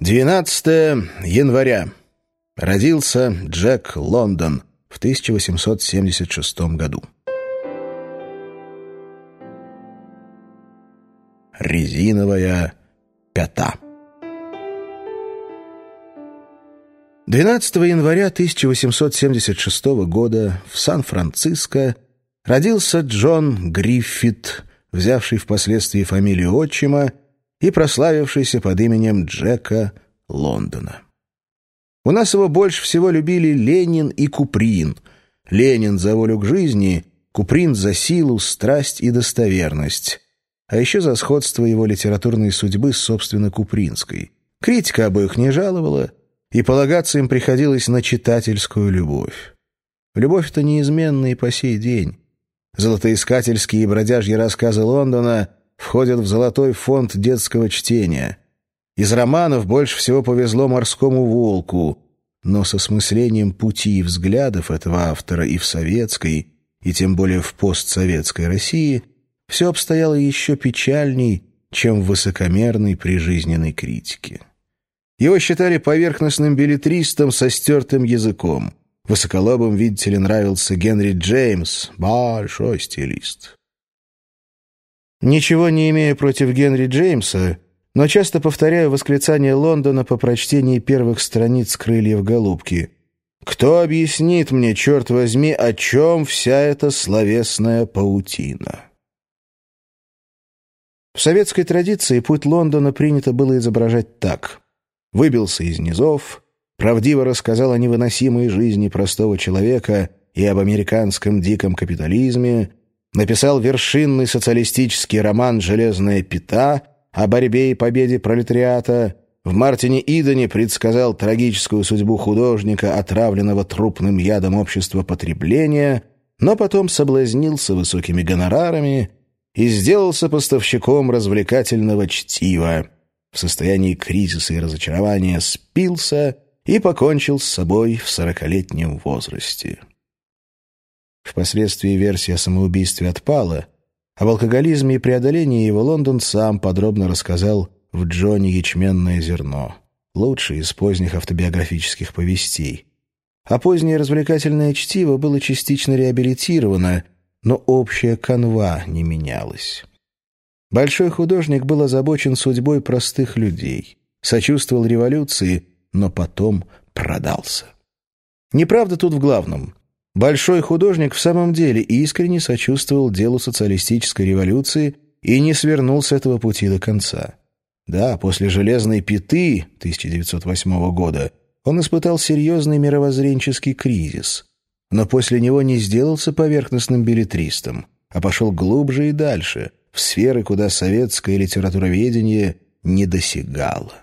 12 января. Родился Джек Лондон в 1876 году. Резиновая пята. 12 января 1876 года в Сан-Франциско родился Джон Гриффит, взявший впоследствии фамилию отчима и прославившийся под именем Джека Лондона. У нас его больше всего любили Ленин и Куприн. Ленин за волю к жизни, Куприн за силу, страсть и достоверность. А еще за сходство его литературной судьбы с собственно Купринской. Критика обоих не жаловала, и полагаться им приходилось на читательскую любовь. Любовь-то неизменна и по сей день. Золотоискательские и бродяжьи рассказы Лондона входят в золотой фонд детского чтения. Из романов больше всего повезло «Морскому волку», но с осмыслением пути и взглядов этого автора и в советской, и тем более в постсоветской России все обстояло еще печальней, чем в высокомерной прижизненной критике. Его считали поверхностным билетристом со стертым языком. Высоколобым, видите ли, нравился Генри Джеймс, большой стилист. Ничего не имея против Генри Джеймса, но часто повторяю восклицание Лондона по прочтении первых страниц «Крыльев голубки». «Кто объяснит мне, черт возьми, о чем вся эта словесная паутина?» В советской традиции путь Лондона принято было изображать так. Выбился из низов, правдиво рассказал о невыносимой жизни простого человека и об американском диком капитализме, написал вершинный социалистический роман «Железная пята» о борьбе и победе пролетариата, в Мартине Идоне предсказал трагическую судьбу художника, отравленного трупным ядом общества потребления, но потом соблазнился высокими гонорарами и сделался поставщиком развлекательного чтива. В состоянии кризиса и разочарования спился – и покончил с собой в сорокалетнем возрасте. Впоследствии версия о самоубийстве отпала, об алкоголизме и преодолении его Лондон сам подробно рассказал в «Джонни Ячменное зерно», лучший из поздних автобиографических повестей. А позднее развлекательное чтиво было частично реабилитировано, но общая канва не менялась. Большой художник был озабочен судьбой простых людей, сочувствовал революции но потом продался. Неправда тут в главном. Большой художник в самом деле искренне сочувствовал делу социалистической революции и не свернул с этого пути до конца. Да, после «Железной пяты» 1908 года он испытал серьезный мировоззренческий кризис, но после него не сделался поверхностным билетристом, а пошел глубже и дальше, в сферы, куда советское литературоведение не досягало.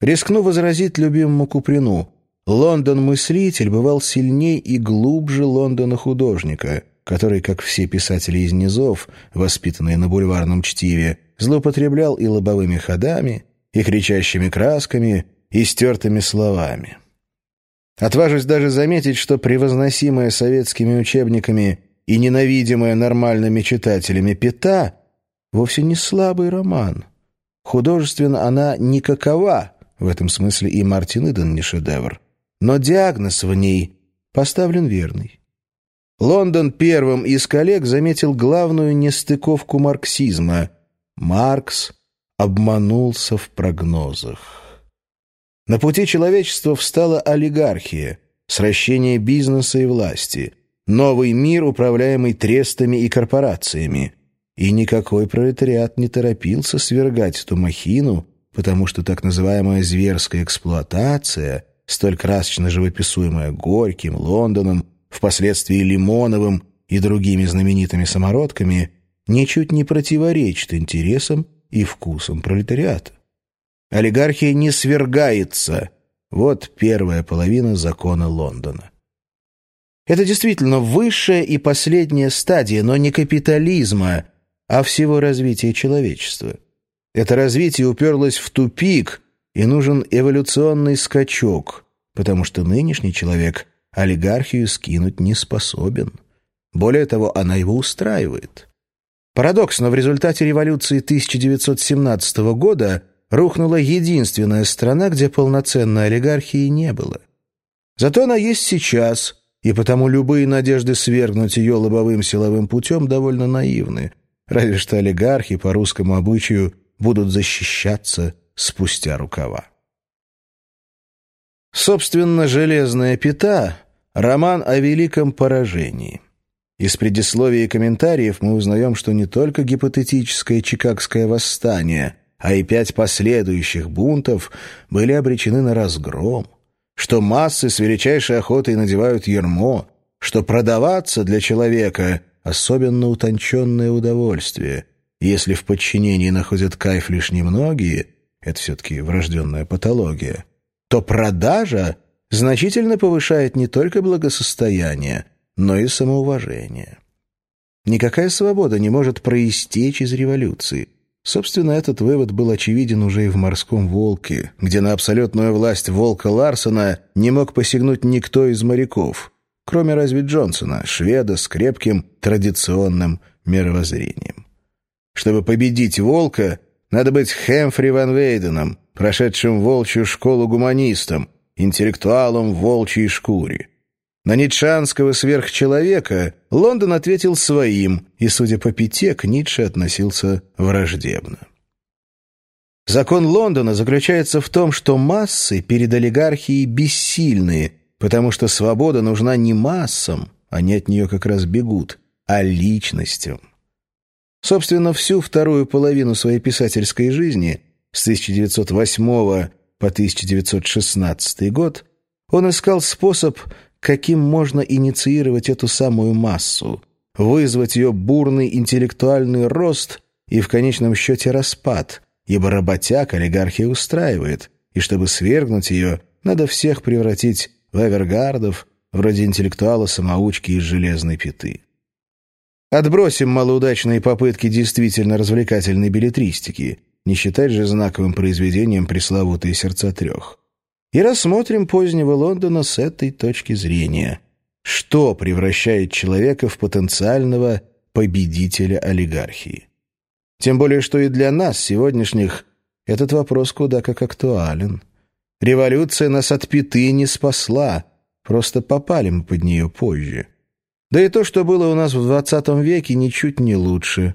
Рискну возразить любимому Куприну. Лондон-мыслитель бывал сильней и глубже Лондона-художника, который, как все писатели из низов, воспитанные на бульварном чтиве, злоупотреблял и лобовыми ходами, и кричащими красками, и стертыми словами. Отважусь даже заметить, что превозносимая советскими учебниками и ненавидимая нормальными читателями «Пята» вовсе не слабый роман. Художественно она никакова, в этом смысле и Мартин Иден не шедевр. Но диагноз в ней поставлен верный. Лондон первым из коллег заметил главную нестыковку марксизма. Маркс обманулся в прогнозах. На пути человечества встала олигархия, сращение бизнеса и власти, новый мир, управляемый трестами и корпорациями. И никакой пролетариат не торопился свергать эту махину, потому что так называемая зверская эксплуатация, столь красочно живописуемая Горьким, Лондоном, впоследствии Лимоновым и другими знаменитыми самородками, ничуть не противоречит интересам и вкусам пролетариата. Олигархия не свергается. Вот первая половина закона Лондона. Это действительно высшая и последняя стадия, но не капитализма, а всего развития человечества. Это развитие уперлось в тупик, и нужен эволюционный скачок, потому что нынешний человек олигархию скинуть не способен. Более того, она его устраивает. Парадоксно, в результате революции 1917 года рухнула единственная страна, где полноценной олигархии не было. Зато она есть сейчас, и потому любые надежды свергнуть ее лобовым силовым путем довольно наивны, разве что олигархи по русскому обычаю будут защищаться спустя рукава. Собственно, «Железная пята» — роман о великом поражении. Из предисловия и комментариев мы узнаем, что не только гипотетическое Чикагское восстание, а и пять последующих бунтов были обречены на разгром, что массы с величайшей охотой надевают ермо, что продаваться для человека — особенно утонченное удовольствие. Если в подчинении находят кайф лишь немногие, это все-таки врожденная патология, то продажа значительно повышает не только благосостояние, но и самоуважение. Никакая свобода не может проистечь из революции. Собственно, этот вывод был очевиден уже и в «Морском волке», где на абсолютную власть волка Ларсона не мог посягнуть никто из моряков, кроме разве Джонсона, шведа с крепким традиционным мировоззрением. Чтобы победить волка, надо быть Хэмфри Ван Вейденом, прошедшим волчью школу гуманистом, интеллектуалом в волчьей шкуре. На ницшанского сверхчеловека Лондон ответил своим, и, судя по пяте, к Ницше относился враждебно. Закон Лондона заключается в том, что массы перед олигархией бессильные, потому что свобода нужна не массам, они от нее как раз бегут, а личностям. Собственно, всю вторую половину своей писательской жизни, с 1908 по 1916 год, он искал способ каким можно инициировать эту самую массу, вызвать ее бурный интеллектуальный рост и в конечном счете распад, ибо работяг олигархия устраивает, и чтобы свергнуть ее, надо всех превратить в авергардов, вроде интеллектуала-самоучки из железной пяты. Отбросим малоудачные попытки действительно развлекательной билетристики, не считать же знаковым произведением пресловутые «Сердца трех» и рассмотрим позднего Лондона с этой точки зрения. Что превращает человека в потенциального победителя олигархии? Тем более, что и для нас, сегодняшних, этот вопрос куда как актуален. Революция нас от пяты не спасла, просто попали мы под нее позже. Да и то, что было у нас в двадцатом веке, ничуть не лучше.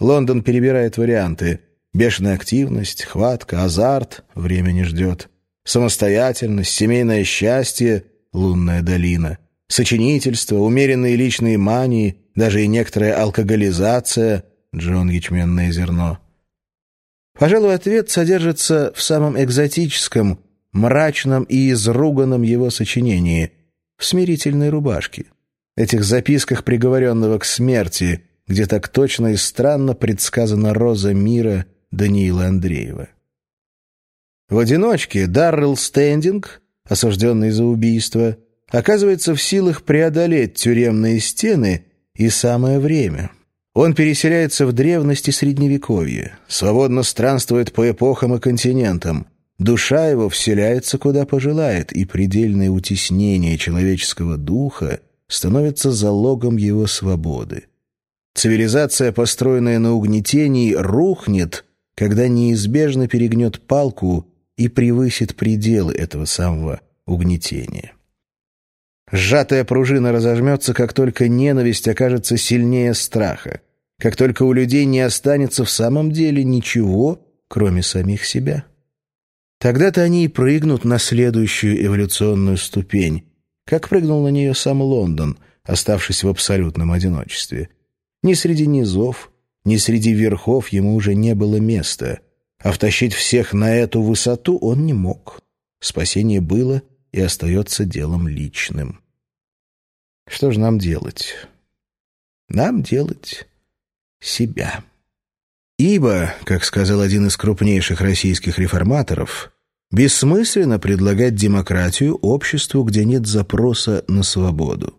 Лондон перебирает варианты. Бешеная активность, хватка, азарт, время не ждет самостоятельность, семейное счастье, лунная долина, сочинительство, умеренные личные мании, даже и некоторая алкоголизация, Джон Ячменное зерно. Пожалуй, ответ содержится в самом экзотическом, мрачном и изруганном его сочинении «В смирительной рубашке», этих записках приговоренного к смерти, где так точно и странно предсказана роза мира Даниила Андреева. В одиночке Даррелл Стендинг, осужденный за убийство, оказывается в силах преодолеть тюремные стены и самое время. Он переселяется в древности Средневековья, свободно странствует по эпохам и континентам. Душа его вселяется куда пожелает, и предельное утеснение человеческого духа становится залогом его свободы. Цивилизация, построенная на угнетении, рухнет, когда неизбежно перегнет палку и превысит пределы этого самого угнетения. Сжатая пружина разожмется, как только ненависть окажется сильнее страха, как только у людей не останется в самом деле ничего, кроме самих себя. Тогда-то они и прыгнут на следующую эволюционную ступень, как прыгнул на нее сам Лондон, оставшись в абсолютном одиночестве. Ни среди низов, ни среди верхов ему уже не было места — а втащить всех на эту высоту он не мог. Спасение было и остается делом личным. Что же нам делать? Нам делать себя. Ибо, как сказал один из крупнейших российских реформаторов, бессмысленно предлагать демократию обществу, где нет запроса на свободу.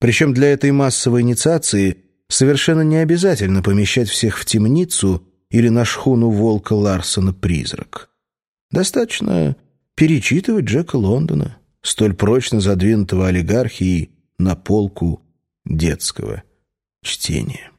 Причем для этой массовой инициации совершенно не обязательно помещать всех в темницу или на шхуну волка Ларсона «Призрак». Достаточно перечитывать Джека Лондона, столь прочно задвинутого олигархией на полку детского чтения.